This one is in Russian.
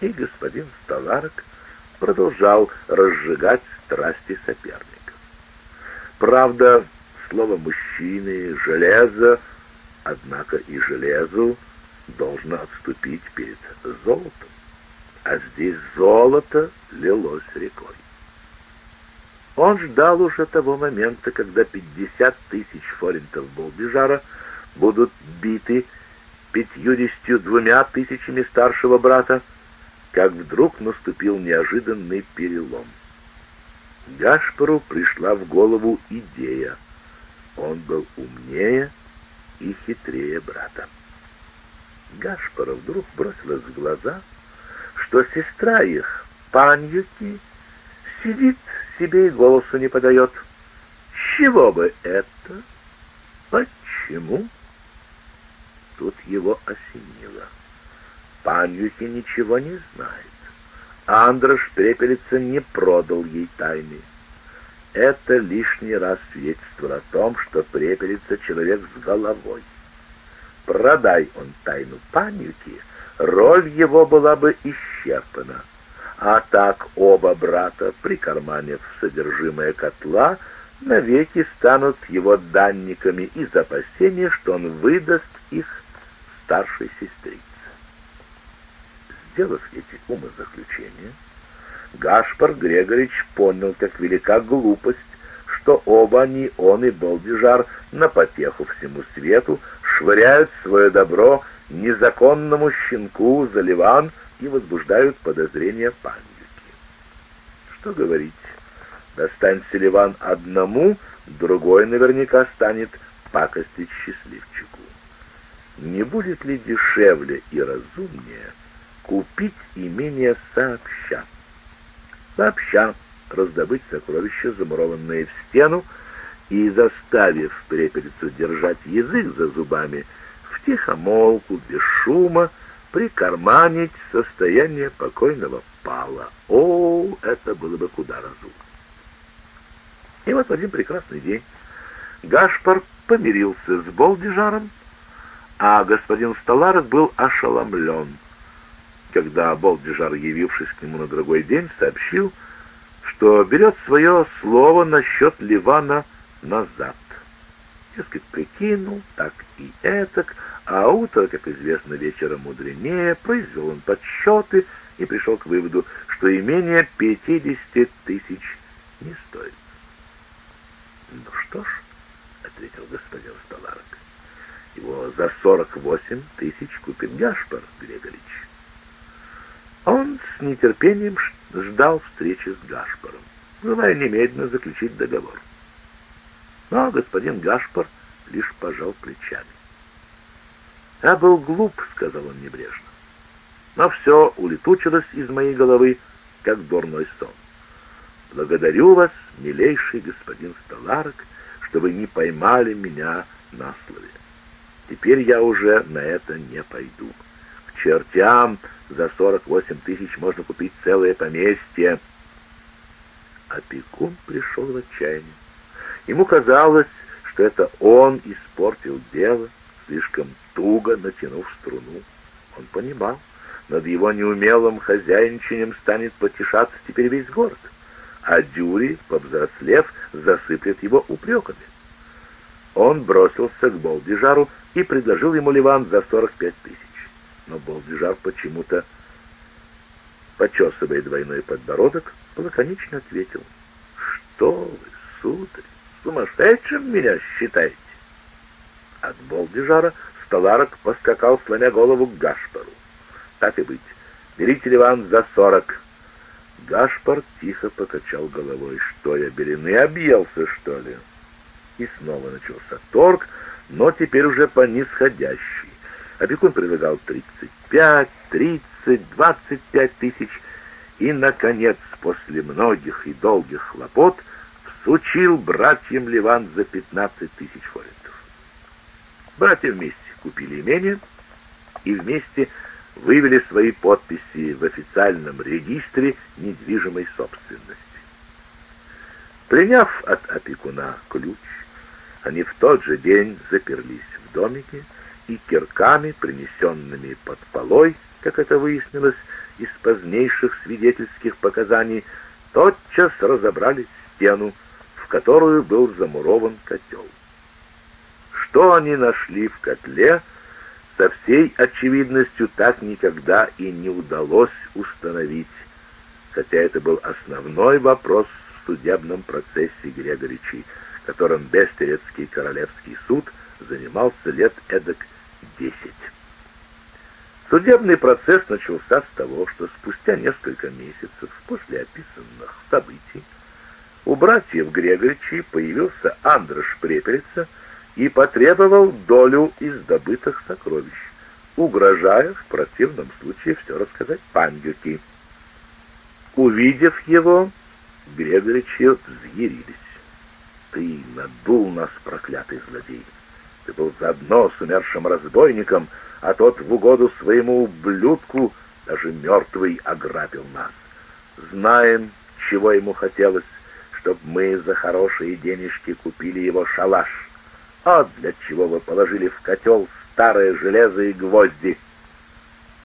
И господин Столарок продолжал разжигать страсти соперников. Правда, слово «мужчины», «железо», однако и железу должно отступить перед золотом, а здесь золото лилось рекой. Он ждал уже того момента, когда пятьдесят тысяч форинтов Болбижара будут биты пятьюдесятью двумя тысячами старшего брата, как вдруг наступил неожиданный перелом. Гашпару пришла в голову идея. Он был умнее и хитрее брата. Гашпара вдруг бросилась в глаза, что сестра их, Паньюки, сидит себе и голосу не подает. чего бы это? Почему? Тут его осенило. Паньюки ничего не знает. Андрош Препелица не продал ей тайны. Это лишний раз свидетельствовало о том, что Препелица человек с головой. Продай он тайну Паньюки, роль его была бы исчерпана. А так оба брата, прикарманив содержимое котла, навеки станут его данниками из опасения, что он выдаст их старшей сестрице. Сделав эти умозаключения, Гашпар Грегорич понял, как велика глупость, что оба они, он и Болдижар, на потеху всему свету швыряют свое добро незаконному щенку за Ливан и возбуждают подозрения паники. Что говорить, достанется Ливан одному, другой наверняка станет пакостить счастливчику. Не будет ли дешевле и разумнее купить имение сообща? Сообща раздобыть сокровища, замурованные в стену, и, заставив препелицу держать язык за зубами, в тихомолку, без шума, прикарманить состояние покойного пала. О, это было бы куда разумно. И вот в один прекрасный день Гашпар помирился с Болдижаром, а господин Столаров был ошеломлен, когда Болдижар, явившись к нему на другой день, сообщил, что берет свое слово насчет Ливана назад. Дескать, прикинул, так и этак, а утро, как известно, вечером мудренее, произвел он подсчеты и пришел к выводу, что имение 50 тысяч не стоит. «Ну что ж», — ответил господин Столарок, — «его за 48 тысяч купит Гашпар Григорьевич». Он с нетерпением ждал встречи с Гашпаром, желая немедленно заключить договор. Но господин Гашпар лишь пожал плечами. «Я был глуп», — сказал он небрежно. «Но все улетучилось из моей головы, как дурной сон. Благодарю вас, милейший господин Столарок, что вы не поймали меня на слове. Теперь я уже на это не пойду. Чертям за сорок восемь тысяч можно купить целое поместье». Опекун пришел в отчаяние. Ему казалось, что это он испортил дело, слишком туго натянув струну. Он понимал, над его неумелым хозяйничанием станет потешаться теперь весь город, а Дюри, повзрослев, засыплет его упреками. Он бросился к Болдижару и предложил ему Ливан за 45 тысяч. Но Болдижар почему-то, почесывая двойной подбородок, лаконично ответил, «Что вы, сударь, сумасшедшим меня считаете?» От Болдижара Столарок поскакал, сломя голову к Гашпару. «Так и быть, берите Ливан за сорок». Гашпар тихо покачал головой. «Что я, белины, объелся, что ли?» И снова начался торг, но теперь уже по нисходящей. Опекун предлагал тридцать пять, тридцать, двадцать пять тысяч, и, наконец, после многих и долгих хлопот, всучил братьям Ливан за пятнадцать тысяч форинтов. Братья вместе купили имение и вместе вывели свои подписи в официальном регистре недвижимой собственности. Приняв от опекуна ключ, они в тот же день заперлись в домике и кирками, принесенными под полой, как это выяснилось, из позднейших свидетельских показаний, тотчас разобрали стену, в которую был замурован котел. Что они нашли в котле, со всей очевидностью так никогда и не удалось установить, хотя это был основной вопрос в судебном процессе Грегоричи, которым Бестерецкий королевский суд занимался лет эдак десять. Судебный процесс начался с того, что спустя несколько месяцев после описанных событий у братьев Грегоричи появился Андрош Препелица и потребовал долю из добытых сокровищ, угрожая в противном случае все рассказать Пангюки. Увидев его, Грегоричи взъярились. «Ты надул нас, проклятый злодей! Ты был заодно с умершим разбойником, а тот в угоду своему ублюдку даже мертвый ограбил нас. Знаем, чего ему хотелось, чтобы мы за хорошие денежки купили его шалаш. А для чего вы положили в котел старое железо и гвозди?